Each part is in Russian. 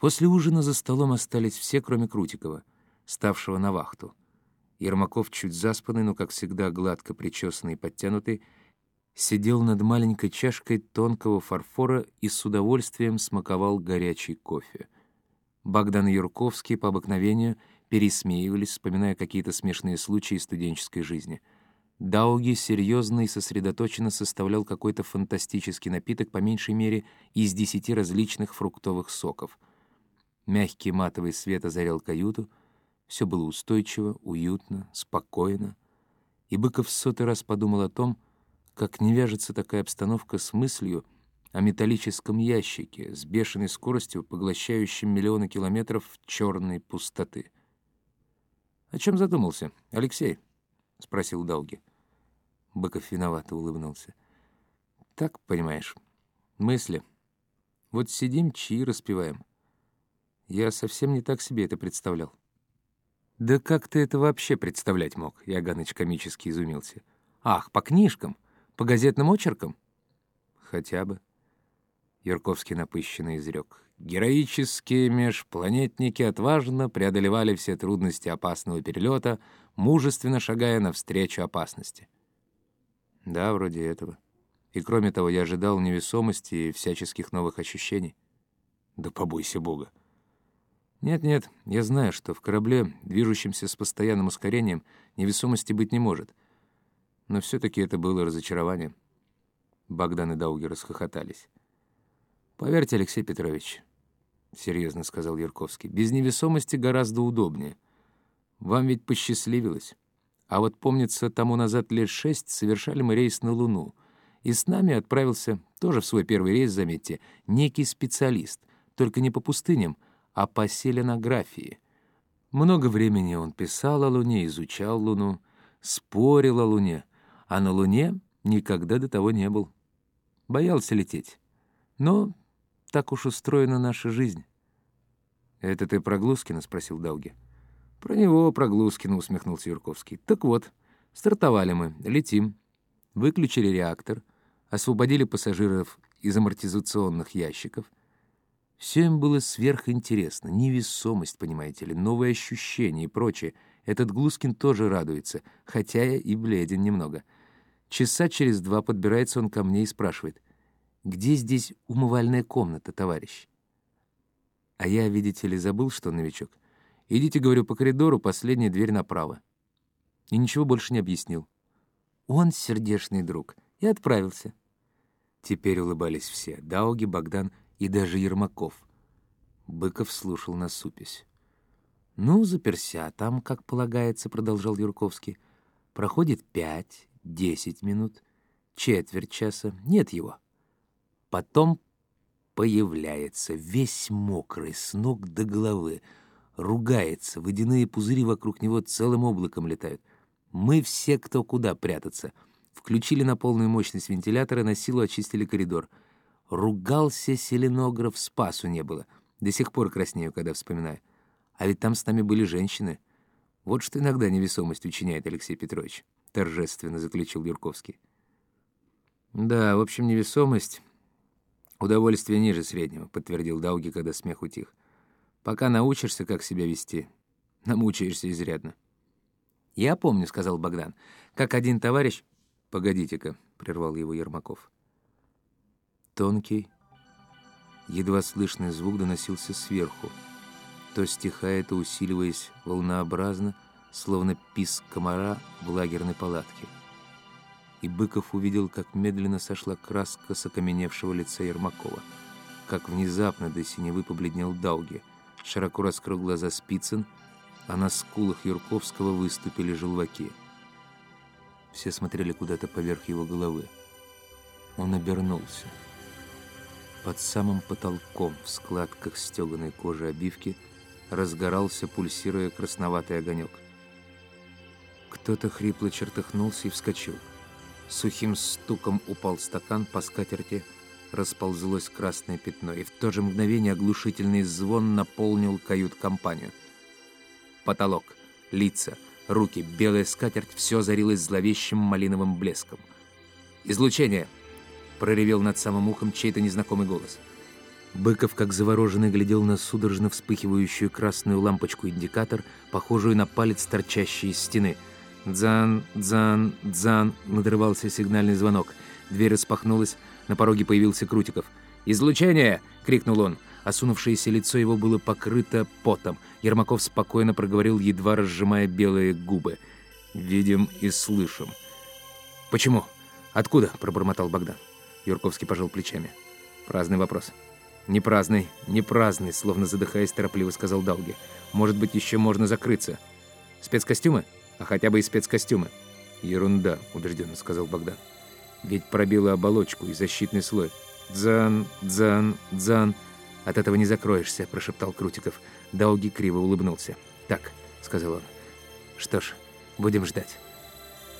После ужина за столом остались все, кроме Крутикова, ставшего на вахту. Ермаков, чуть заспанный, но, как всегда, гладко причесанный и подтянутый, сидел над маленькой чашкой тонкого фарфора и с удовольствием смаковал горячий кофе. Богдан и Юрковский по обыкновению пересмеивались, вспоминая какие-то смешные случаи студенческой жизни. Дауги серьезно и сосредоточенно составлял какой-то фантастический напиток, по меньшей мере, из десяти различных фруктовых соков. Мягкий матовый свет озарял каюту, все было устойчиво, уютно, спокойно. И Быков в сотый раз подумал о том, как не вяжется такая обстановка с мыслью о металлическом ящике с бешеной скоростью, поглощающем миллионы километров черной пустоты. «О чем задумался, Алексей?» — спросил Долги. Быков виновато улыбнулся. «Так, понимаешь, мысли. Вот сидим, чаи распиваем. Я совсем не так себе это представлял». «Да как ты это вообще представлять мог?» — Яганыч комически изумился. «Ах, по книжкам!» По газетным очеркам? Хотя бы. Юрковский напыщенно изрек. Героические межпланетники отважно преодолевали все трудности опасного перелета, мужественно шагая навстречу опасности. Да, вроде этого. И кроме того, я ожидал невесомости и всяческих новых ощущений. Да побойся Бога. Нет-нет, я знаю, что в корабле, движущемся с постоянным ускорением, невесомости быть не может — но все-таки это было разочарование. Богдан и Дауги расхохотались. «Поверьте, Алексей Петрович», — серьезно сказал Ярковский, «без невесомости гораздо удобнее. Вам ведь посчастливилось. А вот, помнится, тому назад лет шесть совершали мы рейс на Луну. И с нами отправился, тоже в свой первый рейс, заметьте, некий специалист, только не по пустыням, а по селенографии. Много времени он писал о Луне, изучал Луну, спорил о Луне — а на Луне никогда до того не был. Боялся лететь. Но так уж устроена наша жизнь. «Это ты про Глускина?» — спросил Дауги. «Про него, про Глускина», — усмехнулся Юрковский. «Так вот, стартовали мы, летим. Выключили реактор, освободили пассажиров из амортизационных ящиков. Все им было сверхинтересно. Невесомость, понимаете ли, новые ощущения и прочее. Этот Глускин тоже радуется, хотя и бледен немного». Часа через два подбирается он ко мне и спрашивает, «Где здесь умывальная комната, товарищ?» А я, видите ли, забыл, что новичок. «Идите, — говорю, — по коридору, последняя дверь направо». И ничего больше не объяснил. Он сердечный друг. И отправился. Теперь улыбались все — Дауги, Богдан и даже Ермаков. Быков слушал на супесь. «Ну, заперся там, как полагается», — продолжал Юрковский. «Проходит пять, Десять минут, четверть часа, нет его. Потом появляется, весь мокрый, с ног до головы, ругается, водяные пузыри вокруг него целым облаком летают. Мы все кто куда прятаться. Включили на полную мощность вентилятора, на силу очистили коридор. Ругался селенограф, спасу не было. До сих пор краснею, когда вспоминаю. А ведь там с нами были женщины. Вот что иногда невесомость учиняет Алексей Петрович. — торжественно заключил Юрковский. «Да, в общем, невесомость — удовольствие ниже среднего», — подтвердил Дауги, когда смех утих. «Пока научишься, как себя вести, намучаешься изрядно». «Я помню», — сказал Богдан, — «как один товарищ...» «Погодите-ка», — прервал его Ермаков. Тонкий, едва слышный звук доносился сверху, то стихая, то усиливаясь волнообразно, — словно писк комара в лагерной палатке. И Быков увидел, как медленно сошла краска с окаменевшего лица Ермакова, как внезапно до синевы побледнел Дауги, широко раскрыл глаза Спицын, а на скулах Юрковского выступили желваки. Все смотрели куда-то поверх его головы. Он обернулся. Под самым потолком в складках стеганой кожи обивки разгорался, пульсируя красноватый огонек — кто-то хрипло чертыхнулся и вскочил. Сухим стуком упал стакан по скатерти, расползлось красное пятно, и в то же мгновение оглушительный звон наполнил кают-компанию. Потолок, лица, руки, белая скатерть — все зарилось зловещим малиновым блеском. «Излучение!» — проревел над самым ухом чей-то незнакомый голос. Быков, как завороженный, глядел на судорожно вспыхивающую красную лампочку-индикатор, похожую на палец, торчащий из стены. «Дзан, дзан, дзан!» — надрывался сигнальный звонок. Дверь распахнулась, на пороге появился Крутиков. «Излучение!» — крикнул он. Осунувшееся лицо его было покрыто потом. Ермаков спокойно проговорил, едва разжимая белые губы. «Видим и слышим». «Почему? Откуда?» — пробормотал Богдан. Юрковский пожал плечами. «Праздный вопрос». «Не праздный, не праздный», словно задыхаясь, торопливо сказал Долги. «Может быть, еще можно закрыться. Спецкостюмы? А хотя бы и спецкостюмы». «Ерунда», — убежденно сказал Богдан. «Ведь пробила оболочку и защитный слой. Дзан, дзан, дзан». «От этого не закроешься», — прошептал Крутиков. Дауги криво улыбнулся. «Так», — сказал он. «Что ж, будем ждать».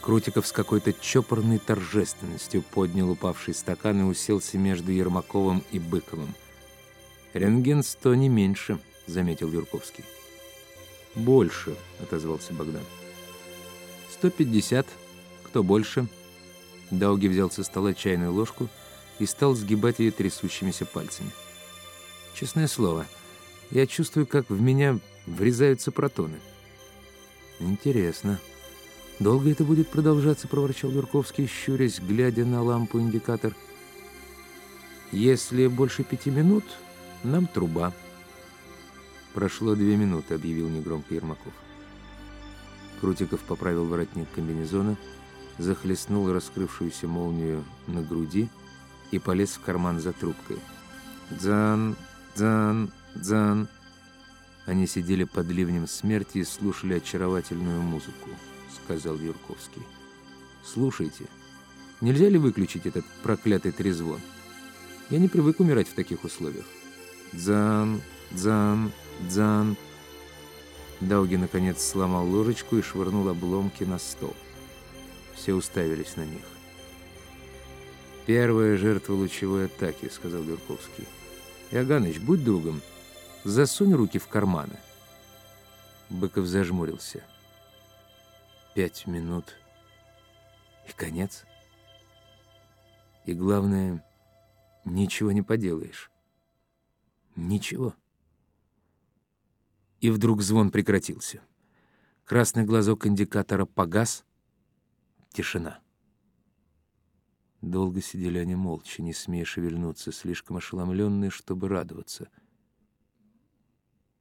Крутиков с какой-то чопорной торжественностью поднял упавший стакан и уселся между Ермаковым и Быковым. «Рентген сто не меньше», — заметил Юрковский. «Больше», — отозвался Богдан. «Сто пятьдесят. Кто больше?» Дауги взял со стола чайную ложку и стал сгибать ее трясущимися пальцами. «Честное слово, я чувствую, как в меня врезаются протоны». «Интересно. Долго это будет продолжаться?» — проворчал Юрковский, щурясь, глядя на лампу-индикатор. «Если больше пяти минут, нам труба». «Прошло две минуты», — объявил негромко Ермаков. Крутиков поправил воротник комбинезона, захлестнул раскрывшуюся молнию на груди и полез в карман за трубкой. «Дзан, дзан, дзан». Они сидели под ливнем смерти и слушали очаровательную музыку, сказал Юрковский. «Слушайте, нельзя ли выключить этот проклятый трезвон? Я не привык умирать в таких условиях». Дзан, дзан, дзан. Дауги, наконец, сломал ложечку и швырнул обломки на стол. Все уставились на них. «Первая жертва лучевой атаки», — сказал Юрковский. «Иоганныч, будь другом, засунь руки в карманы». Быков зажмурился. Пять минут. И конец. И главное, ничего не поделаешь. Ничего. И вдруг звон прекратился. Красный глазок индикатора погас. Тишина. Долго сидели они молча, не смея шевельнуться, слишком ошеломленные, чтобы радоваться.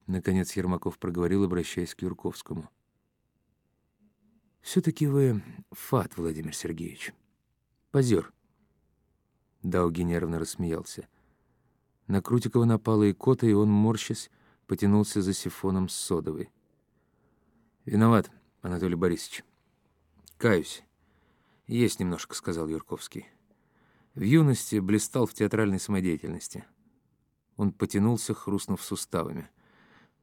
Наконец Ермаков проговорил, обращаясь к Юрковскому. «Все-таки вы фат, Владимир Сергеевич. Позер». Дауги нервно рассмеялся. На Крутикова напала икота, и он, морщась, потянулся за сифоном с содовой. «Виноват, Анатолий Борисович. Каюсь. Есть немножко», — сказал Юрковский. В юности блистал в театральной самодеятельности. Он потянулся, хрустнув суставами.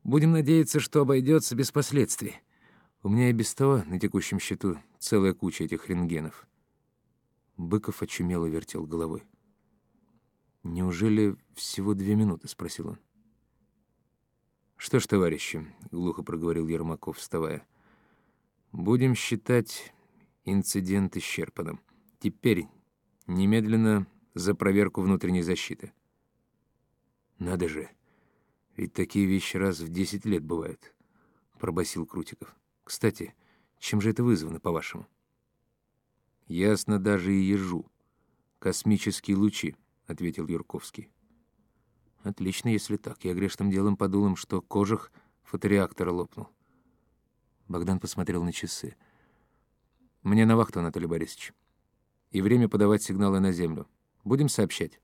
«Будем надеяться, что обойдется без последствий. У меня и без того на текущем счету целая куча этих рентгенов». Быков очумело вертел головой. «Неужели всего две минуты?» — спросил он. «Что ж, товарищи», — глухо проговорил Ермаков, вставая, — «будем считать инцидент исчерпанным. Теперь немедленно за проверку внутренней защиты». «Надо же, ведь такие вещи раз в десять лет бывают», — пробасил Крутиков. «Кстати, чем же это вызвано, по-вашему?» «Ясно даже и ежу. Космические лучи», — ответил Юрковский. «Отлично, если так. Я грешным делом подумал, что кожух фотореактора лопнул». Богдан посмотрел на часы. «Мне на вахту, Анатолий Борисович. И время подавать сигналы на землю. Будем сообщать?»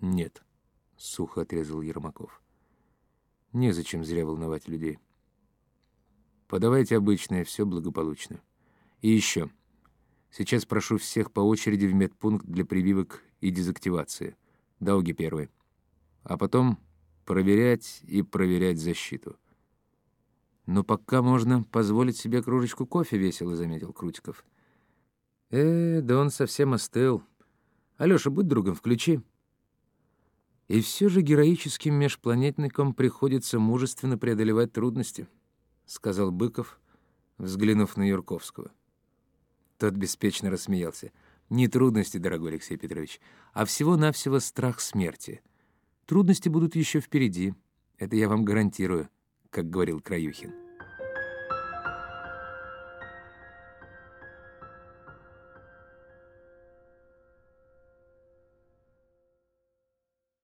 «Нет», — сухо отрезал Ермаков. «Незачем зря волновать людей. Подавайте обычное, все благополучно. И еще. Сейчас прошу всех по очереди в медпункт для прививок и дезактивации. Дауги первый. А потом проверять и проверять защиту. «Но пока можно позволить себе кружечку кофе», — весело заметил Крутиков. «Э, да он совсем остыл. Алёша, будь другом, включи». И все же героическим межпланетникам приходится мужественно преодолевать трудности, — сказал Быков, взглянув на Юрковского. Тот беспечно рассмеялся. Не трудности, дорогой Алексей Петрович, а всего-навсего страх смерти. Трудности будут еще впереди. Это я вам гарантирую, как говорил Краюхин.